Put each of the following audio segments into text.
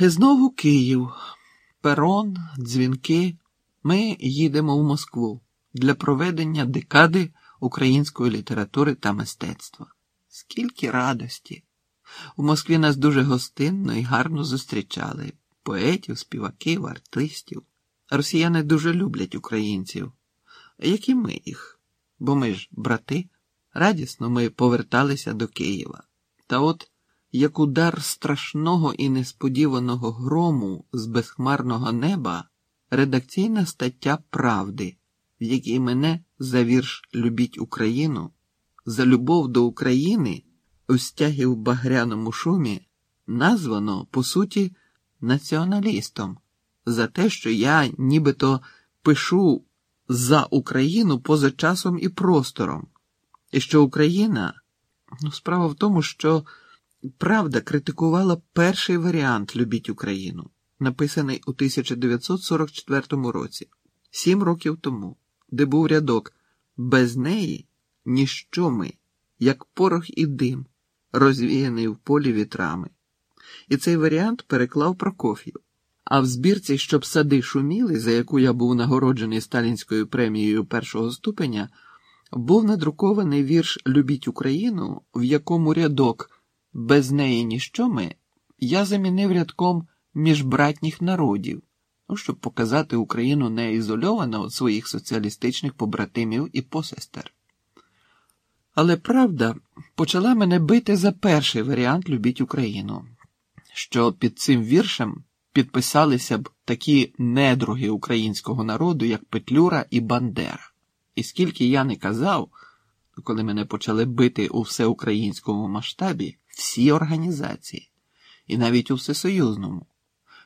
І знову Київ, перон, дзвінки. Ми їдемо в Москву для проведення декади української літератури та мистецтва. Скільки радості! У Москві нас дуже гостинно і гарно зустрічали поетів, співаків, артистів. Росіяни дуже люблять українців, як і ми їх, бо ми ж брати. Радісно ми поверталися до Києва. Та от як удар страшного і несподіваного грому з безхмарного неба, редакційна стаття Правди, в якій мене за вірш Любіть Україну, за любов до України у стягі в багряному шумі названо, по суті, націоналістом за те, що я нібито пишу за Україну поза часом і простором, і що Україна, ну, справа в тому, що правда критикувала перший варіант Любіть Україну, написаний у 1944 році, сім років тому, де був рядок без неї ніщо ми, як порох і дим, розвіяний в полі вітрами. І цей варіант переклав Прокоф'єв. А в збірці, щоб сади шуміли, за яку я був нагороджений сталінською премією першого ступеня, був надрукований вірш Любіть Україну, в якому рядок без неї ніщо ми я замінив рядком міжбратніх народів, ну, щоб показати Україну не ізольовано від своїх соціалістичних побратимів і посестер. Але правда почала мене бити за перший варіант Любіть Україну, що під цим віршем підписалися б такі недруги українського народу, як Петлюра і Бандера. І скільки я не казав, коли мене почали бити у всеукраїнському масштабі, всі організації, і навіть у всесоюзному,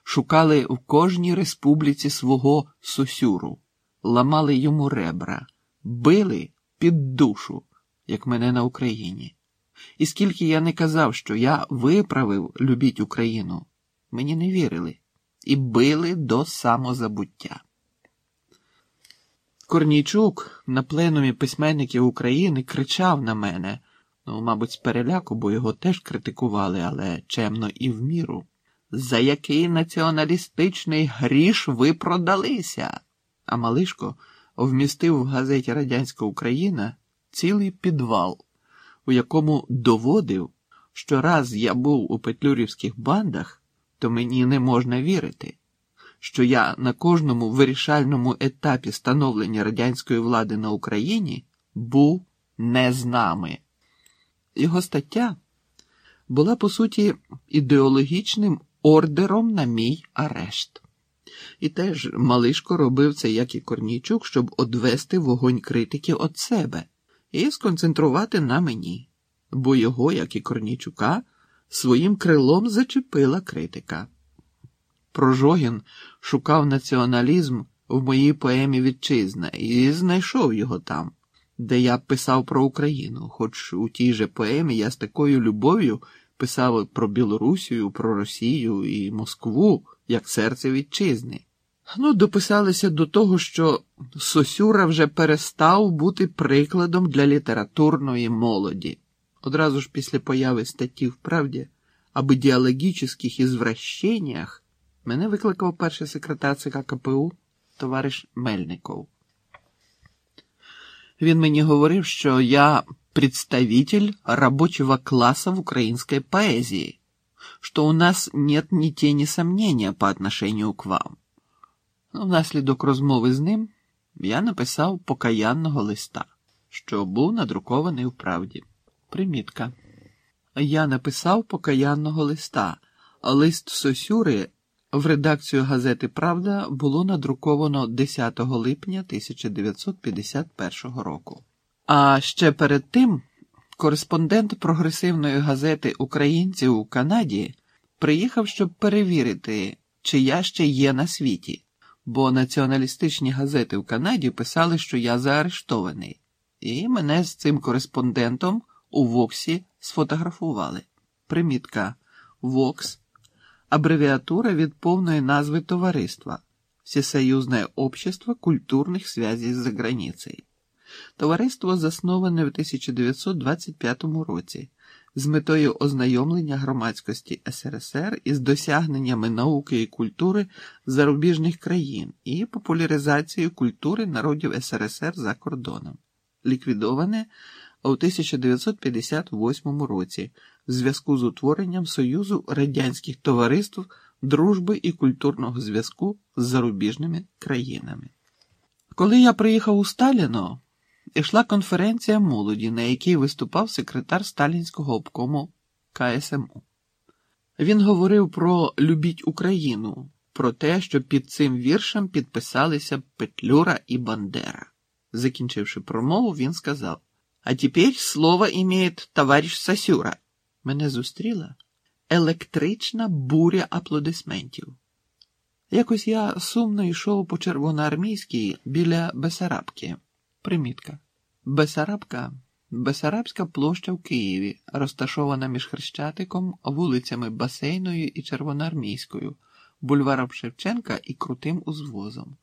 шукали в кожній республіці свого сосюру, ламали йому ребра, били під душу, як мене на Україні. І скільки я не казав, що я виправив любіть Україну, мені не вірили і били до самозабуття. Корнійчук на пленумі письменників України кричав на мене, ну, мабуть, з переляку, бо його теж критикували, але чемно і в міру. За який націоналістичний гріш ви продалися? А Малишко вмістив в газеті Радянська Україна цілий підвал, у якому доводив, що раз я був у петлюрівських бандах, то мені не можна вірити, що я на кожному вирішальному етапі становлення радянської влади на Україні був не з нами. Його стаття була по суті ідеологічним ордером на мій арешт. І теж Малишко робив це, як і Корнійчук, щоб одвести вогонь критики від себе і сконцентрувати на мені, бо його, як і Корнійчука, своїм крилом зачепила критика. Прожогін шукав націоналізм в моїй поемі Вітчизна і знайшов його там, де я писав про Україну, хоч у тій же поемі я з такою любов'ю писав про Білорусію, про Росію і Москву як серце вітчизни. Ну, дописалися до того, що Сосюра вже перестав бути прикладом для літературної молоді. Одразу ж після появи статті в правді об ідеологічних ізвращеннях мене викликав перший секретар ЦК КПУ товариш Мельников. Він мені говорив, що я представитель рабочего класса в украинской поэзии, что у нас нет ни тени сомнения по отношению к вам. Ну, Внаслідок розмови з ним я написав покаянного листа, що був надрукований в правді. Примітка. Я написав покаянного листа, лист Сосюри в редакцію газети Правда було надруковано 10 липня 1951 року. А ще перед тим кореспондент прогресивної газети Українців у Канаді приїхав, щоб перевірити, чи я ще є на світі, бо націоналістичні газети в Канаді писали, що я заарештований, і мене з цим кореспондентом у Воксі сфотографували. Примітка Вокс абревіатура від повної назви товариства Всесоюзне общество культурних зв'язів за границей. Товариство засноване в 1925 році, з метою ознайомлення громадськості СРСР із досягненнями науки і культури зарубіжних країн і популяризацією культури народів СРСР за кордоном, ліквідоване у 1958 році в зв'язку з утворенням Союзу радянських товариств дружби і культурного зв'язку з зарубіжними країнами. Коли я приїхав у Сталіно, йшла конференція молоді, на якій виступав секретар сталінського обкому КСМУ. Він говорив про Любіть Україну, про те, що під цим віршем підписалися Петлюра і Бандера. Закінчивши промову, він сказав: А тепер слово імеє товариш Сасюра. Мене зустріла електрична буря аплодисментів. Якось я сумно йшов по червоноармійській біля Бесарабки. Примітка. Бесарабка Бесарабська площа в Києві, розташована між Хрещатиком, вулицями Басейною і Червоноармійською, бульваром Шевченка і Крутим узвозом.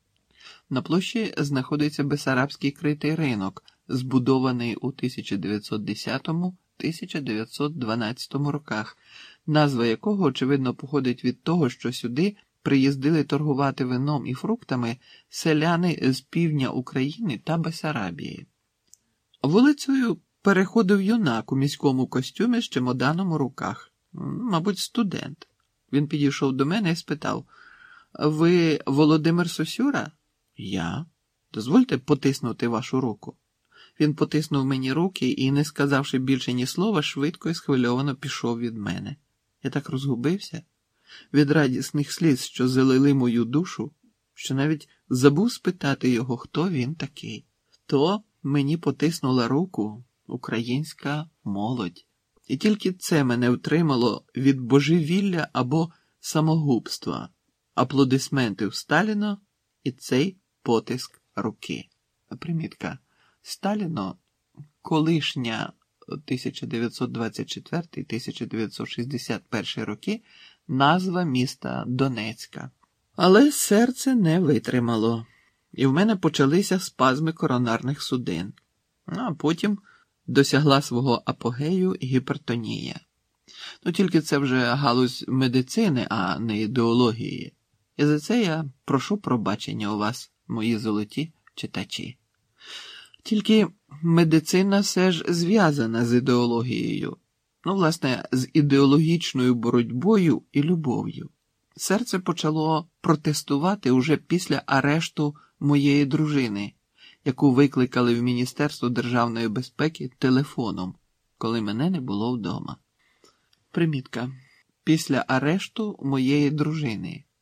На площі знаходиться Бесарабський критий ринок, збудований у 1910-1912 роках, назва якого, очевидно, походить від того, що сюди приїздили торгувати вином і фруктами селяни з півдня України та Бесарабії. Вулицею переходив юнак у міському костюмі з чемоданом у руках, мабуть, студент. Він підійшов до мене і спитав: Ви Володимир Сосюра? Я. Дозвольте потиснути вашу руку. Він потиснув мені руки і, не сказавши більше ні слова, швидко і схвильовано пішов від мене. Я так розгубився від радісних сліз, що залили мою душу, що навіть забув спитати його, хто він такий. То мені потиснула руку українська молодь. І тільки це мене втримало від божевілля або самогубства, аплодисментів Сталіна і цей потиск руки. Примітка. Сталіно колишня 1924-1961 роки назва міста Донецька. Але серце не витримало, і в мене почалися спазми коронарних судин, а потім досягла свого апогею гіпертонія. Ну тільки це вже галузь медицини, а не ідеології. І за це я прошу пробачення у вас, мої золоті читачі. Тільки медицина все ж зв'язана з ідеологією, ну, власне, з ідеологічною боротьбою і любов'ю. Серце почало протестувати уже після арешту моєї дружини, яку викликали в Міністерство державної безпеки телефоном, коли мене не було вдома. Примітка. Після арешту моєї дружини.